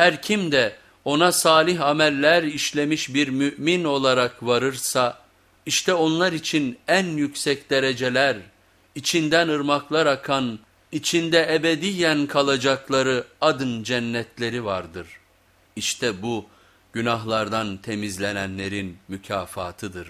Her kim de ona salih ameller işlemiş bir mümin olarak varırsa, işte onlar için en yüksek dereceler, içinden ırmaklar akan, içinde ebediyen kalacakları adın cennetleri vardır. İşte bu günahlardan temizlenenlerin mükafatıdır.